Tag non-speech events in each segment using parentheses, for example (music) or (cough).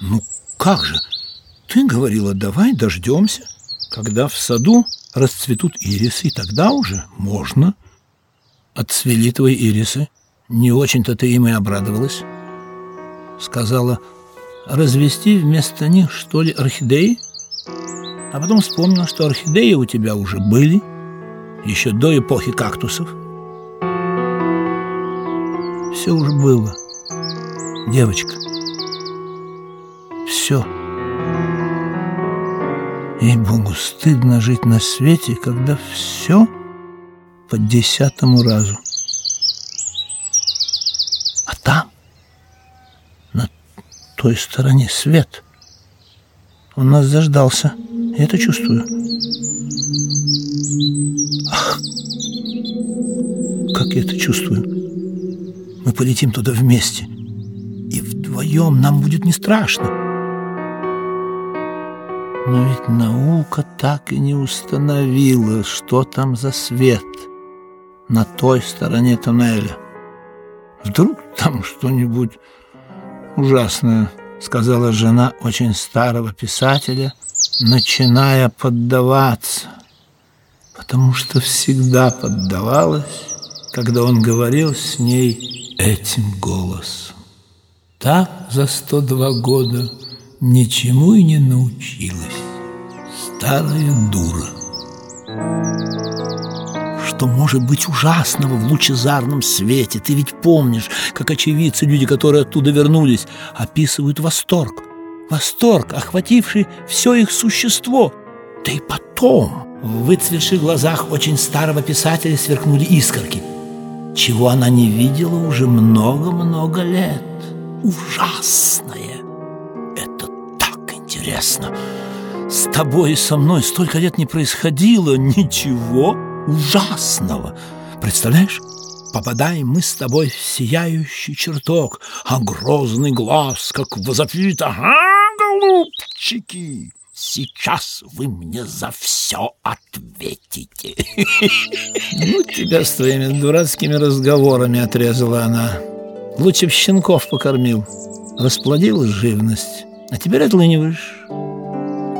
Ну как же? Ты говорила, давай дождемся, когда в саду расцветут ирисы, и тогда уже можно. Отцвели твои ирисы. Не очень-то ты им и обрадовалась. Сказала, развести вместо них, что ли, орхидеи? А потом вспомнила, что орхидеи у тебя уже были, еще до эпохи кактусов. Все уже было, девочка. Все. Ей-богу, стыдно жить на свете, когда все по десятому разу. А там, на той стороне, свет. Он нас заждался. Я это чувствую. Ах, как я это чувствую. Мы полетим туда вместе. И вдвоем нам будет не страшно. Но ведь наука так и не установила, что там за свет на той стороне тоннеля. Вдруг там что-нибудь ужасное, сказала жена очень старого писателя, начиная поддаваться, потому что всегда поддавалась, когда он говорил с ней этим голосом. Так за сто два года ничему и не научилась. Старая дура. Что может быть ужасного в лучезарном свете? Ты ведь помнишь, как очевидцы, люди, которые оттуда вернулись, описывают восторг. Восторг, охвативший все их существо. Да и потом в выцветших глазах очень старого писателя сверкнули искорки, чего она не видела уже много-много лет. Ужасное интересно. С тобой и со мной столько лет не происходило ничего ужасного. Представляешь? Попадаем мы с тобой в сияющий чертог, а грозный глаз, как возопит, ага, голубчики, сейчас вы мне за все ответите. Ну, тебя с твоими дурацкими разговорами отрезала она. Лучше б щенков покормил, расплодил живность а теперь отлыниваешь.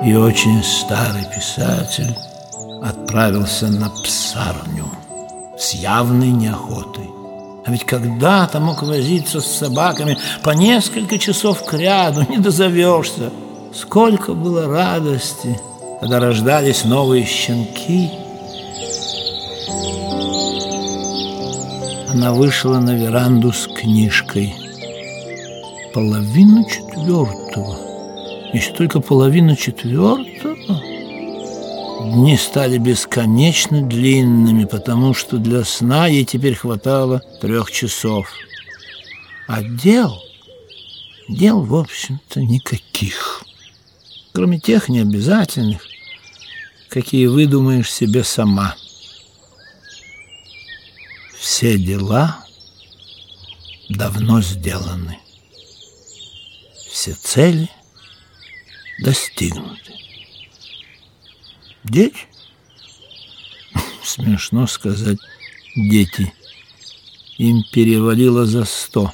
И очень старый писатель отправился на псарню с явной неохотой. А ведь когда-то мог возиться с собаками по несколько часов к ряду, не дозовешься. Сколько было радости, когда рождались новые щенки. Она вышла на веранду с книжкой – половина четвертого. Еще только половина четвертого. Дни стали бесконечно длинными, потому что для сна ей теперь хватало трех часов. А дел, дел, в общем-то, никаких. Кроме тех необязательных, какие выдумаешь себе сама. Все дела давно сделаны все цели достигнуты. Дети? (laughs) Смешно сказать «дети». Им перевалило за сто.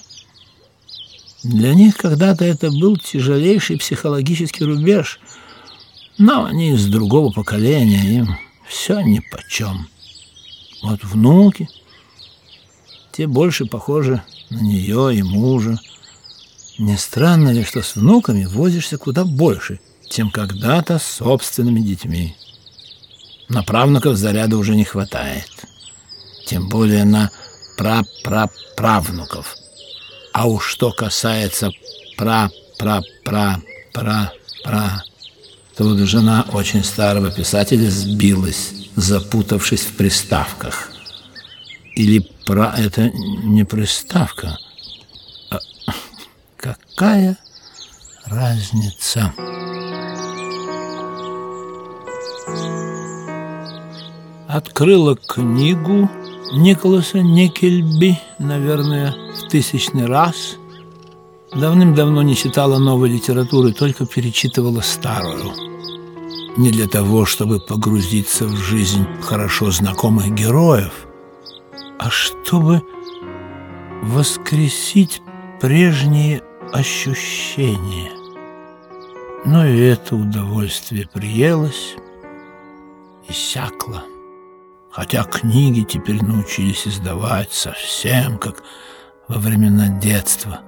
Для них когда-то это был тяжелейший психологический рубеж, но они из другого поколения, им все нипочем. Вот внуки, те больше похожи на нее и мужа, не странно ли, что с внуками возишься куда больше, чем когда-то с собственными детьми? На правнуков заряда уже не хватает. Тем более на пра-пра-правнуков. А уж что касается пра-пра-пра-пра-пра, вот жена очень старого писателя сбилась, запутавшись в приставках. Или про это не приставка, Какая разница? Открыла книгу Николаса Никельби, наверное, в тысячный раз. Давным-давно не читала новой литературы, только перечитывала старую. Не для того, чтобы погрузиться в жизнь хорошо знакомых героев, а чтобы воскресить прежние ощущения. Но и это удовольствие приелось и сякло. Хотя книги теперь научились издавать совсем как во времена детства,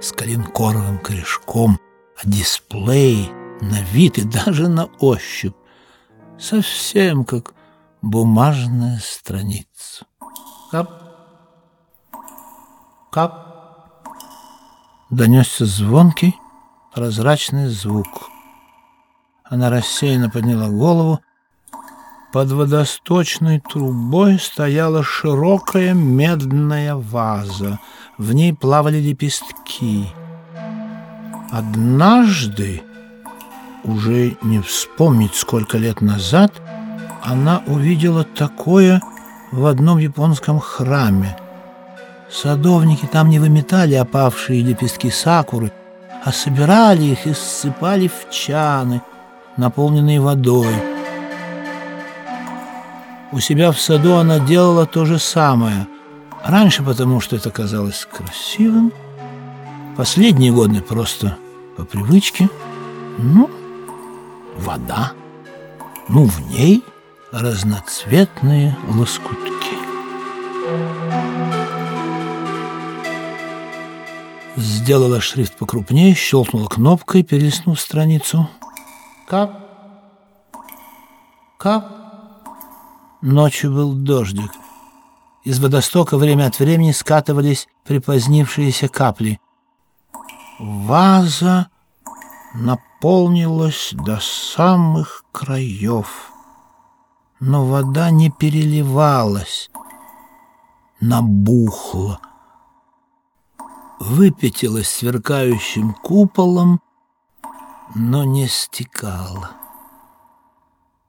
с коленкоровым корешком, а дисплей на вид и даже на ощупь, совсем как бумажная страница. Кап, кап. Донесся звонкий, прозрачный звук. Она рассеянно подняла голову. Под водосточной трубой стояла широкая медная ваза. В ней плавали лепестки. Однажды, уже не вспомнить сколько лет назад, она увидела такое в одном японском храме. Садовники там не выметали опавшие лепестки сакуры, а собирали их и ссыпали в чаны, наполненные водой. У себя в саду она делала то же самое. Раньше потому, что это казалось красивым, последние годы просто по привычке. Ну, вода, ну, в ней разноцветные лоскутки. Сделала шрифт покрупнее, щелкнула кнопкой, перелистнув страницу. Кап, кап. Ночью был дождик. Из водостока время от времени скатывались припозднившиеся капли. Ваза наполнилась до самых краев. Но вода не переливалась, набухла выпятилась сверкающим куполом, но не стекала.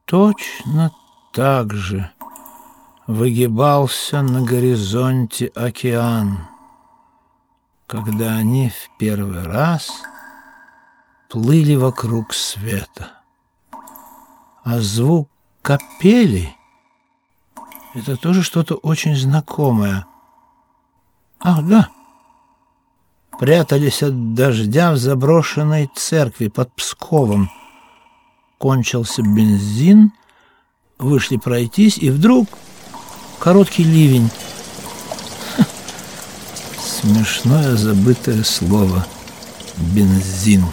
Точно так же выгибался на горизонте океан, когда они в первый раз плыли вокруг света. А звук капели — это тоже что-то очень знакомое. Ах, да! Прятались от дождя в заброшенной церкви под Псковом. Кончился бензин, вышли пройтись, и вдруг короткий ливень. Смешное забытое слово «бензин».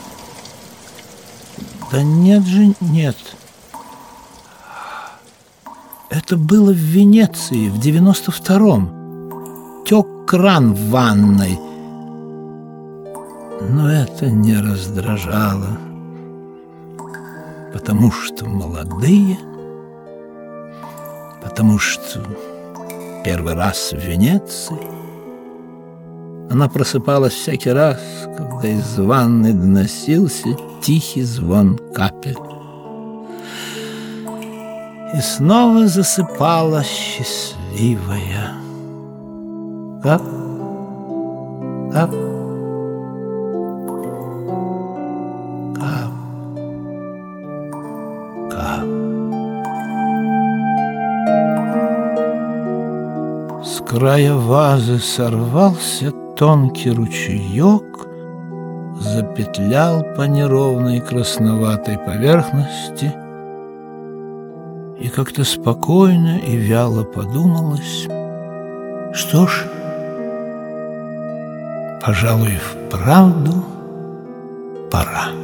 Да нет же, нет. Это было в Венеции в девяносто втором. Тек кран в ванной — но это не раздражало, потому что молодые, потому что первый раз в Венеции. Она просыпалась всякий раз, когда из ванны доносился тихий звон капель. И снова засыпала счастливая. Как? Как? края вазы сорвался тонкий ручеек, запетлял по неровной красноватой поверхности, и как-то спокойно и вяло подумалось, что ж, пожалуй, вправду пора.